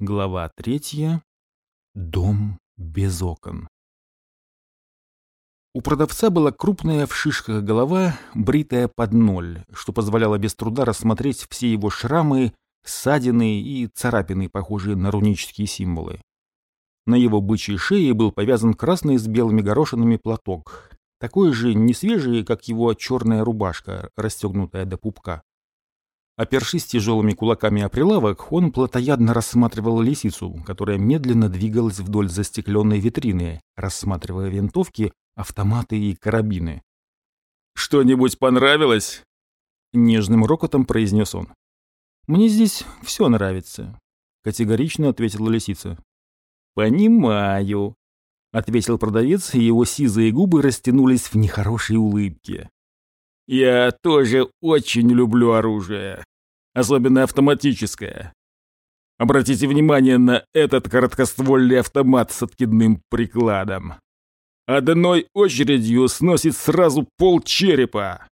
Глава третья. Дом без окон. У продавца была крупная в шишках голова, бритая под ноль, что позволяло без труда рассмотреть все его шрамы, ссадины и царапины, похожие на рунические символы. На его бычьей шее был повязан красный с белыми горошинами платок, такой же несвежий, как его черная рубашка, расстегнутая до пупка. Опершись тяжелыми кулаками о прилавок, он плотоядно рассматривал лисицу, которая медленно двигалась вдоль застекленной витрины, рассматривая винтовки, автоматы и карабины. «Что-нибудь понравилось?» Нежным рокотом произнес он. «Мне здесь все нравится», — категорично ответила лисица. «Понимаю», — ответил продавец, и его сизые губы растянулись в нехорошей улыбке. «Я тоже очень люблю оружие особенно автоматическая. Обратите внимание на этот короткоствольный автомат с откидным прикладом. Одной очередью сносит сразу пол черепа.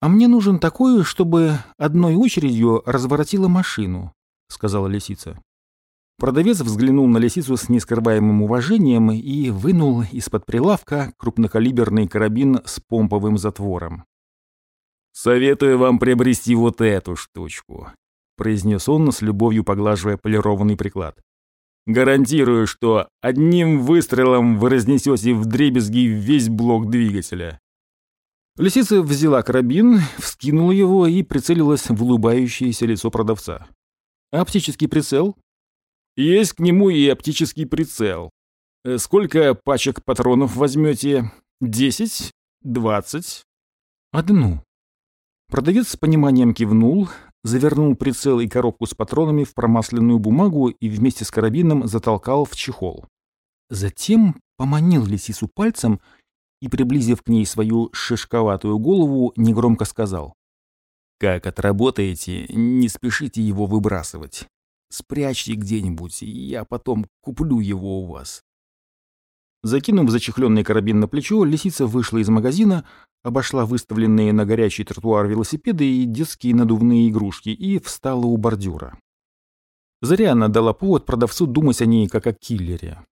«А мне нужен такой, чтобы одной очередью разворотила машину», — сказала лисица. Продавец взглянул на лисицу с нескрываемым уважением и вынул из-под прилавка крупнокалиберный карабин с помповым затвором. «Советую вам приобрести вот эту штучку», — произнес он, с любовью поглаживая полированный приклад. «Гарантирую, что одним выстрелом вы разнесете в дребезги весь блок двигателя». Лисица взяла карабин, вскинула его и прицелилась в улыбающееся лицо продавца. «Оптический прицел?» «Есть к нему и оптический прицел. Э, сколько пачек патронов возьмете? Десять? Двадцать?» «Одну», Продавец с пониманием кивнул, завернул прицел и коробку с патронами в промасленную бумагу и вместе с карабином затолкал в чехол. Затем поманил лисицу пальцем и, приблизив к ней свою шишковатую голову, негромко сказал. «Как отработаете, не спешите его выбрасывать. Спрячьте где-нибудь, я потом куплю его у вас». Закинув зачехленный карабин на плечо, лисица вышла из магазина, обошла выставленные на горячий тротуар велосипеды и детские надувные игрушки и встала у бордюра. Зря она дала повод продавцу думать о ней как о киллере.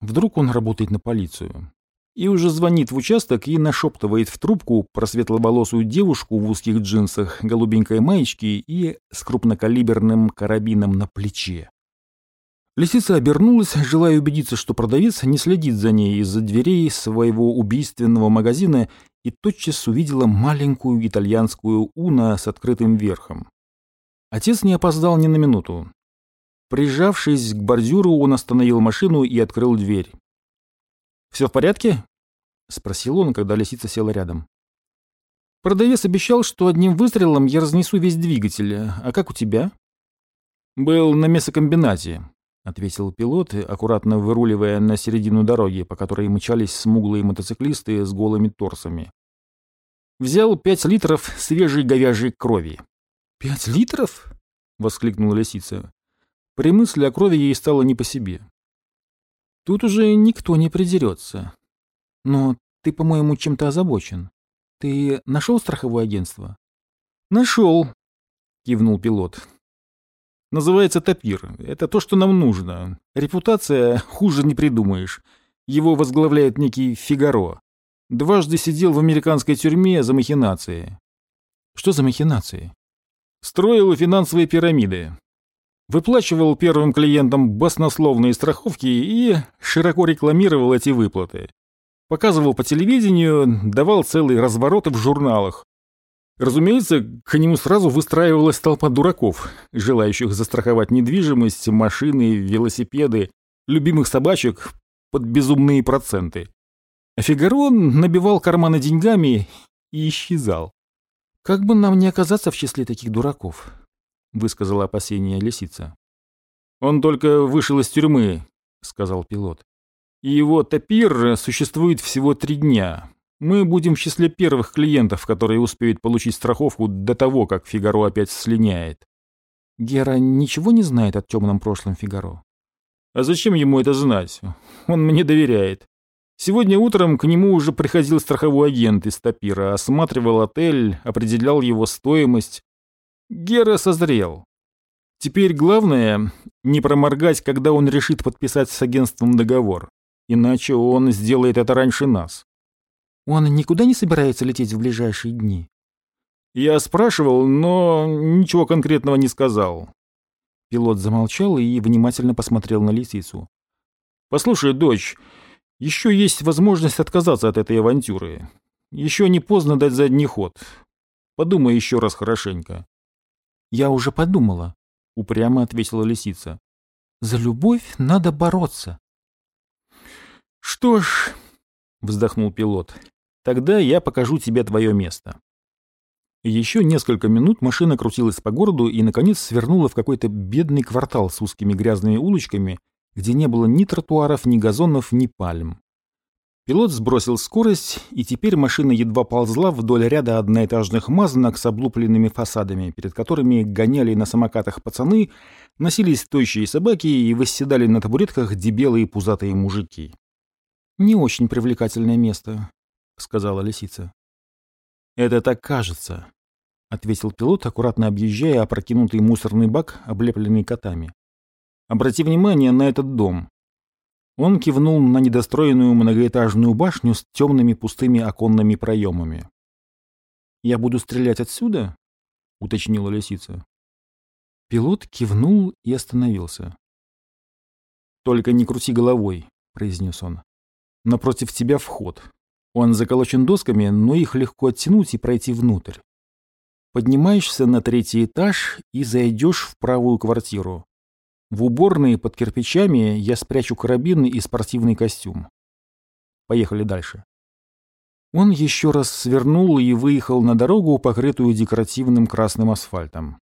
Вдруг он работает на полицию. И уже звонит в участок и нашептывает в трубку про светловолосую девушку в узких джинсах, голубенькой маечке и с крупнокалиберным карабином на плече. Лисица обернулась, желая убедиться, что продавец не следит за ней из-за дверей своего убийственного магазина и тотчас увидела маленькую итальянскую уна с открытым верхом. Отец не опоздал ни на минуту. Прижавшись к бордюру, он остановил машину и открыл дверь. «Все в порядке?» — спросил он, когда лисица села рядом. «Продавец обещал, что одним выстрелом я разнесу весь двигатель. А как у тебя?» «Был на мясокомбинате», — ответил пилот, аккуратно выруливая на середину дороги, по которой мчались смуглые мотоциклисты с голыми торсами. Взял пять литров свежей говяжьей крови. «Пять литров?» — воскликнула лисица. При мысли о крови ей стало не по себе. «Тут уже никто не придерется. Но ты, по-моему, чем-то озабочен. Ты нашел страховое агентство?» «Нашел», — кивнул пилот. Называется Тапир. Это то, что нам нужно. Репутация хуже не придумаешь. Его возглавляет некий Фигаро. Дважды сидел в американской тюрьме за махинации. Что за махинации? Строил финансовые пирамиды. Выплачивал первым клиентам баснословные страховки и широко рекламировал эти выплаты. Показывал по телевидению, давал целые развороты в журналах. Разумеется, к нему сразу выстраивалась толпа дураков, желающих застраховать недвижимость, машины, велосипеды, любимых собачек под безумные проценты. А Фигаро набивал карманы деньгами и исчезал. «Как бы нам не оказаться в числе таких дураков», — высказала опасение лисица. «Он только вышел из тюрьмы», — сказал пилот. «И его топир существует всего три дня, мы будем в числе первых клиентов, которые успеют получить страховку до того, как Фигаро опять слиняет. Гера ничего не знает о темном прошлом Фигаро. А зачем ему это знать? Он мне доверяет. Сегодня утром к нему уже приходил страховой агент из Тапира, осматривал отель, определял его стоимость. Гера созрел. Теперь главное — не проморгать, когда он решит подписать с агентством договор. Иначе он сделает это раньше нас. Он никуда не собирается лететь в ближайшие дни? Я спрашивал, но ничего конкретного не сказал. Пилот замолчал и внимательно посмотрел на лисицу. «Послушай, дочь, еще есть возможность отказаться от этой авантюры. Еще не поздно дать задний ход. Подумай еще раз хорошенько». «Я уже подумала», — упрямо ответила лисица. «За любовь надо бороться». «Что ж», — вздохнул пилот, — «тогда я покажу тебе твое место». Еще несколько минут машина крутилась по городу и, наконец, свернула в какой-то бедный квартал с узкими грязными улочками, где не было ни тротуаров, ни газонов, ни пальм. Пилот сбросил скорость, и теперь машина едва ползла вдоль ряда одноэтажных мазанок с облупленными фасадами, перед которыми гоняли на самокатах пацаны, носились тощие собаки и восседали на табуретках дебелые пузатые мужики. «Не очень привлекательное место», — сказала лисица. «Это так кажется», — ответил пилот, аккуратно объезжая опрокинутый мусорный бак, облепленный котами. «Обрати внимание на этот дом». Он кивнул на недостроенную многоэтажную башню с темными пустыми оконными проемами. «Я буду стрелять отсюда?» — уточнила лисица. Пилот кивнул и остановился. «Только не крути головой», — произнес он. «Напротив тебя вход. Он заколочен досками, но их легко оттянуть и пройти внутрь. Поднимаешься на третий этаж и зайдешь в правую квартиру. В уборной под кирпичами я спрячу карабин и спортивный костюм. Поехали дальше. Он еще раз свернул и выехал на дорогу, покрытую декоративным красным асфальтом.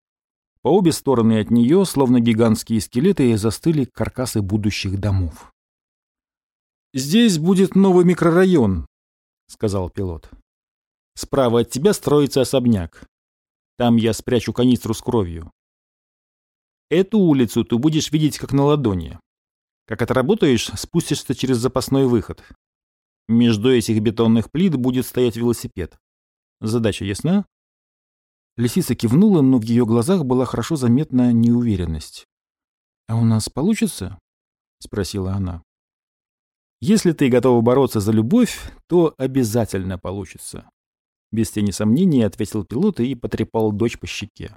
По обе стороны от нее, словно гигантские скелеты, застыли каркасы будущих домов. «Здесь будет новый микрорайон», — сказал пилот. «Справа от тебя строится особняк. Там я спрячу канистру с кровью. Эту улицу ты будешь видеть как на ладони. Как отработаешь, спустишься через запасной выход. Между этих бетонных плит будет стоять велосипед. Задача ясна?» Лисица кивнула, но в ее глазах была хорошо заметна неуверенность. «А у нас получится?» — спросила она. Если ты готова бороться за любовь, то обязательно получится. Без тени сомнений ответил пилот и потрепал дочь по щеке.